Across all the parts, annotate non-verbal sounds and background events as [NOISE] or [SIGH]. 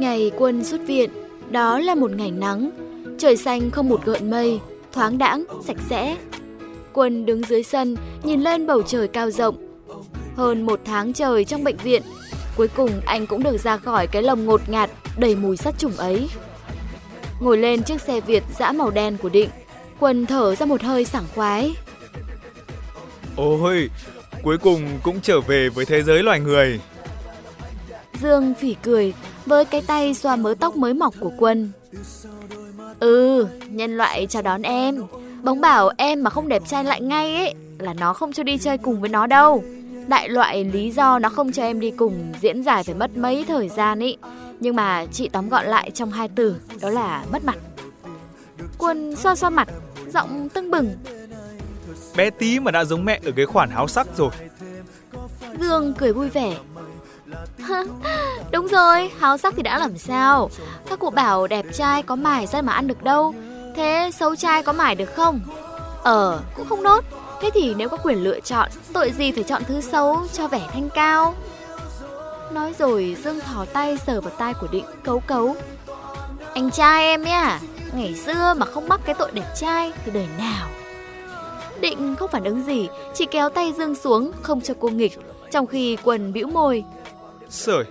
Ngày quân xuất viện, đó là một ngày nắng, trời xanh không một gợn mây, thoáng đãng, sạch sẽ. Quân đứng dưới sân, nhìn lên bầu trời cao rộng. Hơn một tháng trời trong bệnh viện, cuối cùng anh cũng được ra khỏi cái lồng ngột ngạt, đầy mùi sát trùng ấy. Ngồi lên chiếc xe Việt dã màu đen của Định, Quân thở ra một hơi sảng khoái. Ôi, cuối cùng cũng trở về với thế giới loài người. Dương phỉ cười với cái tay xoa mớ tóc mới mọc của Quân. Ừ, nhân loại chào đón em. Bóng bảo em mà không đẹp trai lại ngay ấy là nó không cho đi chơi cùng với nó đâu. Đại loại lý do nó không cho em đi cùng diễn giải phải mất mấy thời gian ý. Nhưng mà chị tóm gọn lại trong hai từ, đó là mất mặt. Quân xoa xoa mặt, giọng tưng bừng. Bé tí mà đã giống mẹ ở cái khoản háo sắc rồi. Dương cười vui vẻ. [LAUGHS] Đúng rồi, háo sắc thì đã làm sao? Các cụ bảo đẹp trai có mải ra mà ăn được đâu. Thế xấu trai có mải được không? Ờ, cũng không nốt. Thế thì nếu có quyền lựa chọn, tội gì phải chọn thứ xấu cho vẻ thanh cao? Nói rồi Dương thò tay sờ vào tai của Định cấu cấu. Anh trai em nhá, ngày xưa mà không mắc cái tội đẹp trai thì đời nào? Định không phản ứng gì, chỉ kéo tay Dương xuống không cho cô nghịch, trong khi quần bĩu môi. Sởi,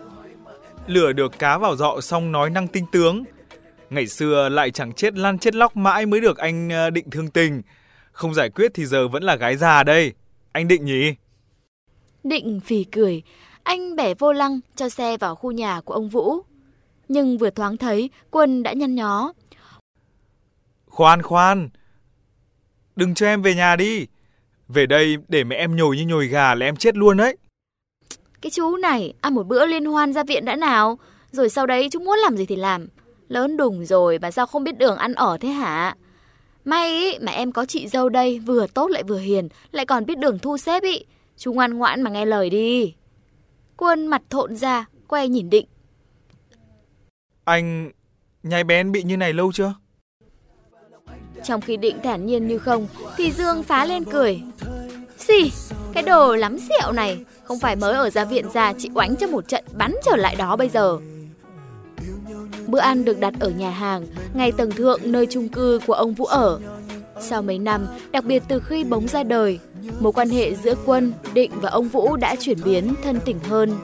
lửa được cá vào dọ xong nói năng tinh tướng. Ngày xưa lại chẳng chết lăn chết lóc mãi mới được anh ờ, định thương tình. Không giải quyết thì giờ vẫn là gái già đây. Anh định nhỉ? Định phì cười, anh bẻ vô lăng cho xe vào khu nhà của ông Vũ. Nhưng vừa thoáng thấy, Quân đã nhăn nhó. Khoan khoan, đừng cho em về nhà đi. Về đây để mẹ em nhồi như nhồi gà là em chết luôn đấy. Cái chú này ăn một bữa liên hoan ra viện đã nào, rồi sau đấy chú muốn làm gì thì làm. Lớn đùng rồi mà sao không biết đường ăn ở thế hả? May ý, mà em có chị dâu đây vừa tốt lại vừa hiền, lại còn biết đường thu xếp ý. Chú ngoan ngoãn mà nghe lời đi. Quân mặt thộn ra, quay nhìn Định. Anh nhai bén bị như này lâu chưa? Trong khi Định thản nhiên như không, thì Dương phá lên cười. Xì, cái đồ lắm xẹo này, không phải mới ở gia viện ra chị oánh cho một trận bắn trở lại đó bây giờ. Bữa ăn được đặt ở nhà hàng, ngay tầng thượng nơi chung cư của ông Vũ ở. Sau mấy năm, đặc biệt từ khi bóng ra đời, mối quan hệ giữa Quân, Định và ông Vũ đã chuyển biến thân tình hơn.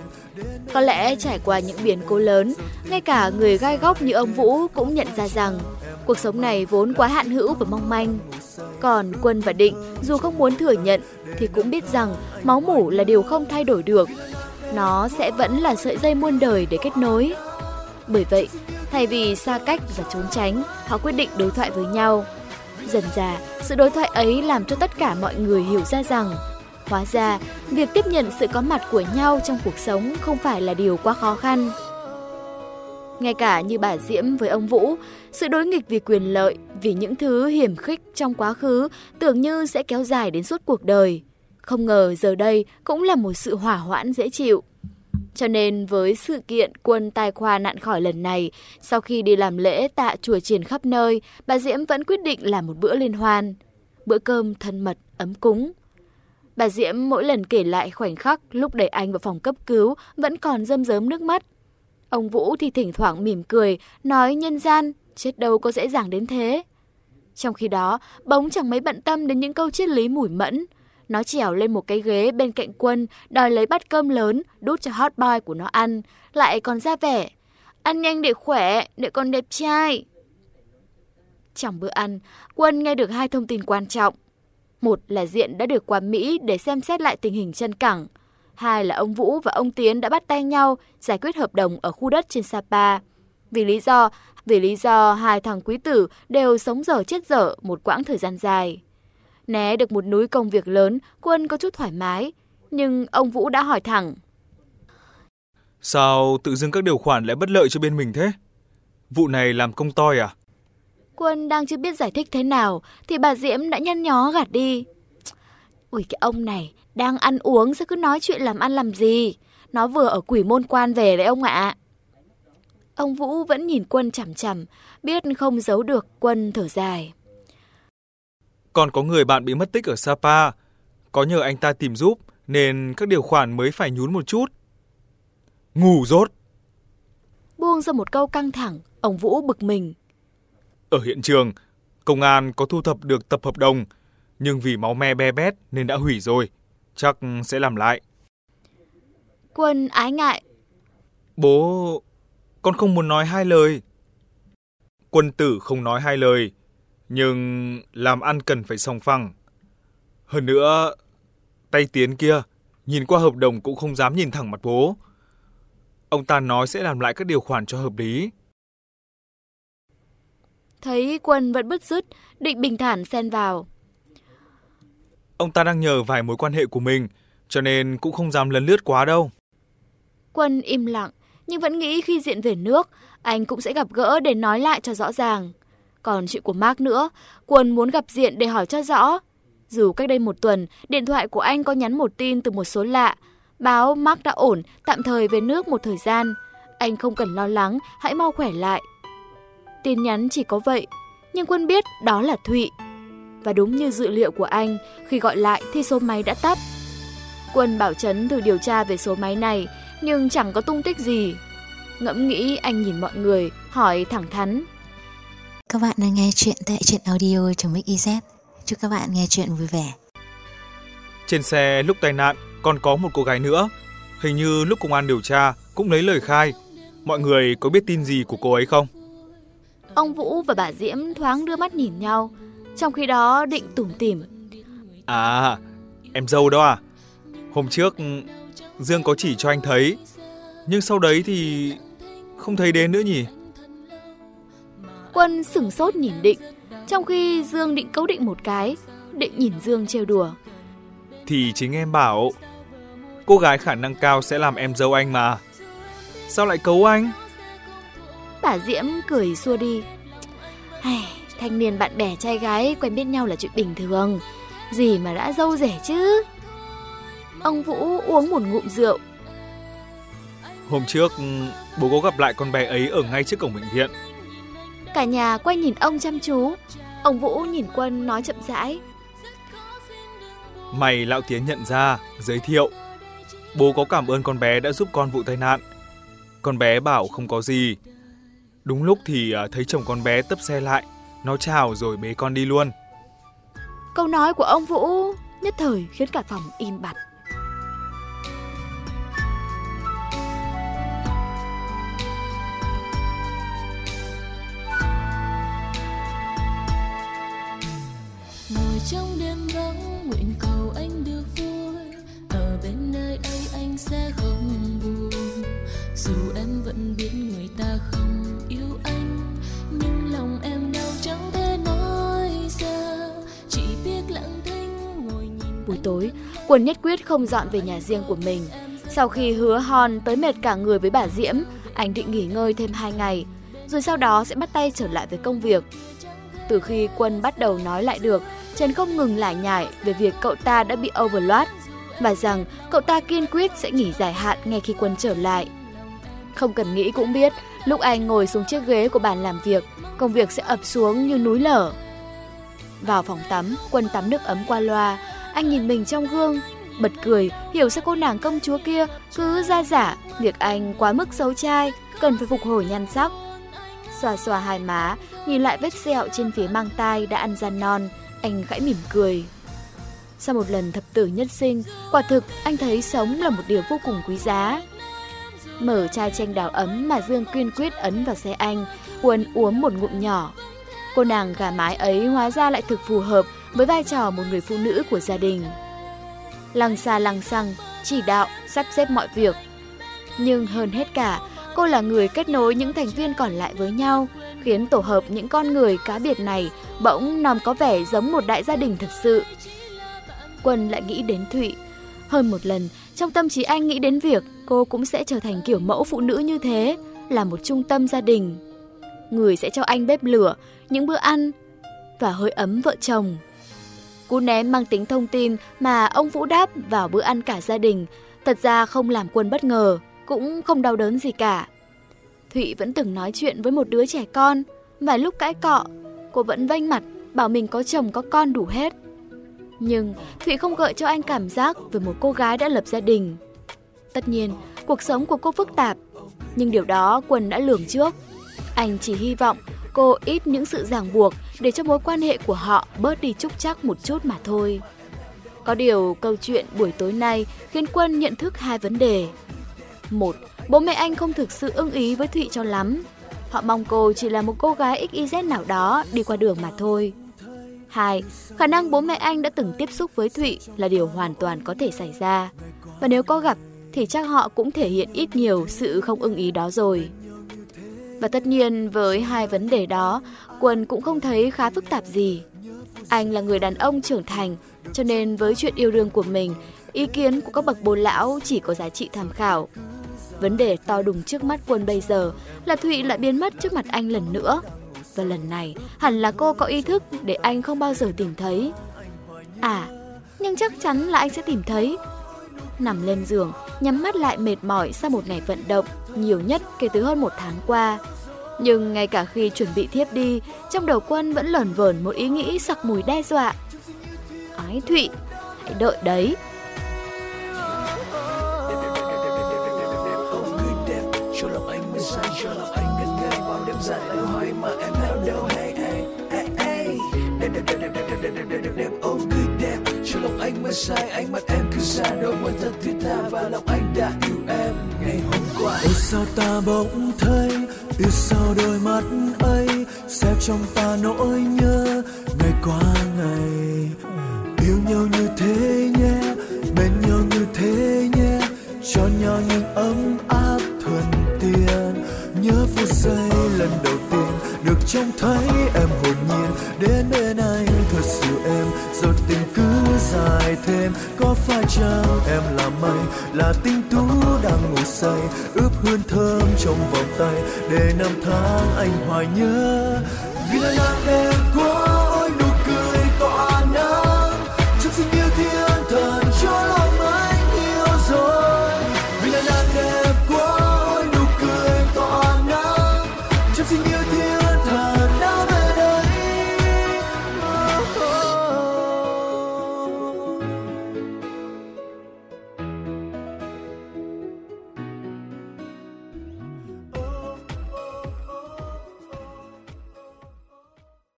Có lẽ trải qua những biến cố lớn, ngay cả người gai góc như ông Vũ cũng nhận ra rằng cuộc sống này vốn quá hạn hữu và mong manh. Còn Quân và Định dù không muốn thừa nhận thì cũng biết rằng máu mủ là điều không thay đổi được. Nó sẽ vẫn là sợi dây muôn đời để kết nối. Bởi vậy, thay vì xa cách và trốn tránh, họ quyết định đối thoại với nhau. Dần dà, sự đối thoại ấy làm cho tất cả mọi người hiểu ra rằng Hóa ra, việc tiếp nhận sự có mặt của nhau trong cuộc sống không phải là điều quá khó khăn. Ngay cả như bà Diễm với ông Vũ, sự đối nghịch vì quyền lợi, vì những thứ hiểm khích trong quá khứ tưởng như sẽ kéo dài đến suốt cuộc đời. Không ngờ giờ đây cũng là một sự hỏa hoãn dễ chịu. Cho nên với sự kiện quân tài khoa nạn khỏi lần này, sau khi đi làm lễ tạ chùa triển khắp nơi, bà Diễm vẫn quyết định làm một bữa liên hoan. Bữa cơm thân mật, ấm cúng. Bà Diễm mỗi lần kể lại khoảnh khắc lúc đẩy anh vào phòng cấp cứu vẫn còn rơm rớm nước mắt. Ông Vũ thì thỉnh thoảng mỉm cười, nói nhân gian, chết đâu có dễ dàng đến thế. Trong khi đó, bóng chẳng mấy bận tâm đến những câu triết lý mủi mẫn. Nó trèo lên một cái ghế bên cạnh quân, đòi lấy bát cơm lớn, đút cho hot boy của nó ăn, lại còn ra vẻ. Ăn nhanh để khỏe, để con đẹp trai. Trong bữa ăn, quân nghe được hai thông tin quan trọng. Một là Diện đã được qua Mỹ để xem xét lại tình hình chân cẳng. Hai là ông Vũ và ông Tiến đã bắt tay nhau giải quyết hợp đồng ở khu đất trên Sapa. Vì lý do, vì lý do hai thằng quý tử đều sống dở chết dở một quãng thời gian dài. Né được một núi công việc lớn, Quân có chút thoải mái. Nhưng ông Vũ đã hỏi thẳng. Sao tự dưng các điều khoản lại bất lợi cho bên mình thế? Vụ này làm công toi à? Quân đang chưa biết giải thích thế nào thì bà Diễm đã nhăn nhó gạt đi. Ui cái ông này, đang ăn uống sao cứ nói chuyện làm ăn làm gì? Nó vừa ở quỷ môn quan về đấy ông ạ. Ông Vũ vẫn nhìn Quân chằm chằm, biết không giấu được Quân thở dài. Còn có người bạn bị mất tích ở Sapa, có nhờ anh ta tìm giúp nên các điều khoản mới phải nhún một chút. Ngủ rốt. buông ra một câu căng thẳng, ông Vũ bực mình. Ở hiện trường, công an có thu thập được tập hợp đồng, nhưng vì máu me be bét nên đã hủy rồi. Chắc sẽ làm lại. Quân ái ngại. Bố, con không muốn nói hai lời. Quân tử không nói hai lời, nhưng làm ăn cần phải song phẳng. Hơn nữa, tay tiến kia, nhìn qua hợp đồng cũng không dám nhìn thẳng mặt bố. Ông ta nói sẽ làm lại các điều khoản cho hợp lý. Thấy quân vẫn bứt rứt, định bình thản xen vào. Ông ta đang nhờ vài mối quan hệ của mình, cho nên cũng không dám lấn lướt quá đâu. Quân im lặng, nhưng vẫn nghĩ khi diện về nước, anh cũng sẽ gặp gỡ để nói lại cho rõ ràng. Còn chuyện của Mark nữa, Quân muốn gặp diện để hỏi cho rõ. Dù cách đây một tuần, điện thoại của anh có nhắn một tin từ một số lạ, báo Mark đã ổn, tạm thời về nước một thời gian. Anh không cần lo lắng, hãy mau khỏe lại. Tin nhắn chỉ có vậy, nhưng Quân biết đó là Thụy. Và đúng như dự liệu của anh, khi gọi lại thì số máy đã tắt. Quân bảo Trấn thử điều tra về số máy này, nhưng chẳng có tung tích gì. Ngẫm nghĩ anh nhìn mọi người, hỏi thẳng thắn. Các bạn đang nghe chuyện tại truyện audio trong Mix Chúc các bạn nghe chuyện vui vẻ. Trên xe lúc tai nạn còn có một cô gái nữa. Hình như lúc công an điều tra cũng lấy lời khai. Mọi người có biết tin gì của cô ấy không? Ông Vũ và bà Diễm thoáng đưa mắt nhìn nhau. Trong khi đó định tủm tỉm. À, em dâu đó à? Hôm trước Dương có chỉ cho anh thấy, nhưng sau đấy thì không thấy đến nữa nhỉ? Quân sửng sốt nhìn Định, trong khi Dương định cấu định một cái, Định nhìn Dương trêu đùa. Thì chính em bảo, cô gái khả năng cao sẽ làm em dâu anh mà. Sao lại cấu anh? Bà Diễm cười xua đi. Hay, thanh niên bạn bè trai gái quen biết nhau là chuyện bình thường. Gì mà đã dâu rẻ chứ? Ông Vũ uống một ngụm rượu. Hôm trước, bố có gặp lại con bé ấy ở ngay trước cổng bệnh viện. Cả nhà quay nhìn ông chăm chú. Ông Vũ nhìn Quân nói chậm rãi. Mày lão tiến nhận ra, giới thiệu. Bố có cảm ơn con bé đã giúp con vụ tai nạn. Con bé bảo không có gì. Đúng lúc thì à, thấy chồng con bé tấp xe lại, nó chào rồi bế con đi luôn. Câu nói của ông Vũ nhất thời khiến cả phòng im bặt. Trong đêm vắng nguyện cầu anh được vui. Ở bên nơi ấy anh sẽ không buồn. Dù em vẫn biết người ta không yêu anh nhưng lòng em đau chẳng thể nói ra. Chỉ biết lặng thinh ngồi nhìn buổi tối quân nhất quyết không dọn về nhà riêng của mình. Sau khi hứa hòn tới mệt cả người với bà diễm anh định nghỉ ngơi thêm hai ngày. Rồi sau đó sẽ bắt tay trở lại với công việc. Từ khi quân bắt đầu nói lại được Trần không ngừng lải nhải về việc cậu ta đã bị overload và rằng cậu ta kiên quyết sẽ nghỉ dài hạn ngay khi quân trở lại. Không cần nghĩ cũng biết, lúc anh ngồi xuống chiếc ghế của bàn làm việc, công việc sẽ ập xuống như núi lở. Vào phòng tắm, quân tắm nước ấm qua loa, anh nhìn mình trong gương, bật cười, hiểu sao cô nàng công chúa kia cứ ra giả việc anh quá mức xấu trai, cần phải phục hồi nhan sắc. Xoa xoa hai má, nhìn lại vết sẹo trên phía mang tai đã ăn gian non, anh khẽ mỉm cười. Sau một lần thập tử nhất sinh, quả thực anh thấy sống là một điều vô cùng quý giá. Mở chai chanh đào ấm mà Dương kiên quyết ấn vào xe anh, Quân uống một ngụm nhỏ. Cô nàng gà mái ấy hóa ra lại thực phù hợp với vai trò một người phụ nữ của gia đình. Lăng xa lăng xăng, chỉ đạo, sắp xếp mọi việc. Nhưng hơn hết cả, cô là người kết nối những thành viên còn lại với nhau, khiến tổ hợp những con người cá biệt này bỗng nằm có vẻ giống một đại gia đình thật sự. Quân lại nghĩ đến Thụy. Hơn một lần, trong tâm trí anh nghĩ đến việc cô cũng sẽ trở thành kiểu mẫu phụ nữ như thế, là một trung tâm gia đình. Người sẽ cho anh bếp lửa, những bữa ăn và hơi ấm vợ chồng. Cú ném mang tính thông tin mà ông Vũ đáp vào bữa ăn cả gia đình, thật ra không làm quân bất ngờ, cũng không đau đớn gì cả. Thụy vẫn từng nói chuyện với một đứa trẻ con, vài lúc cãi cọ, cô vẫn vênh mặt, bảo mình có chồng có con đủ hết. Nhưng Thụy không gợi cho anh cảm giác về một cô gái đã lập gia đình. Tất nhiên, cuộc sống của cô phức tạp. Nhưng điều đó Quân đã lường trước. Anh chỉ hy vọng cô ít những sự ràng buộc để cho mối quan hệ của họ bớt đi trúc chắc một chút mà thôi. Có điều câu chuyện buổi tối nay khiến Quân nhận thức hai vấn đề. Một, bố mẹ anh không thực sự ưng ý với Thụy cho lắm. Họ mong cô chỉ là một cô gái XYZ nào đó đi qua đường mà thôi. Hai, khả năng bố mẹ anh đã từng tiếp xúc với Thụy là điều hoàn toàn có thể xảy ra. Và nếu có gặp thì chắc họ cũng thể hiện ít nhiều sự không ưng ý đó rồi. Và tất nhiên với hai vấn đề đó, Quân cũng không thấy khá phức tạp gì. Anh là người đàn ông trưởng thành, cho nên với chuyện yêu đương của mình, ý kiến của các bậc bố lão chỉ có giá trị tham khảo. Vấn đề to đùng trước mắt Quân bây giờ là Thụy lại biến mất trước mặt anh lần nữa. Và lần này hẳn là cô có ý thức để anh không bao giờ tìm thấy. À, nhưng chắc chắn là anh sẽ tìm thấy. Nằm lên giường, nhắm mắt lại mệt mỏi sau một ngày vận động, nhiều nhất kể từ hơn một tháng qua. Nhưng ngay cả khi chuẩn bị thiếp đi, trong đầu quân vẫn lởn vởn một ý nghĩ sặc mùi đe dọa. Ái Thụy, hãy đợi đấy. Sai, ánh mắt em cứ xa đôi môi thật thiết tha và lòng anh đã yêu em ngày hôm qua. Ôi sao ta bỗng thấy yêu sao đôi mắt ấy sẽ trong ta nỗi nhớ. Ngày qua ngày, yêu nhau như thế nhé, bên nhau như thế nhé. Cho nhau những ấm áp thuần tiền nhớ phút giây lần đầu tiên được trông thấy em hồn nhiên, đến bên anh thật sự em. Rồi tình cứ dài thêm, có phải chăng em là mây là tinh tú đang ngủ say, ướp hương thơm trong vòng tay. Để năm tháng anh hoài nhớ, vì là em.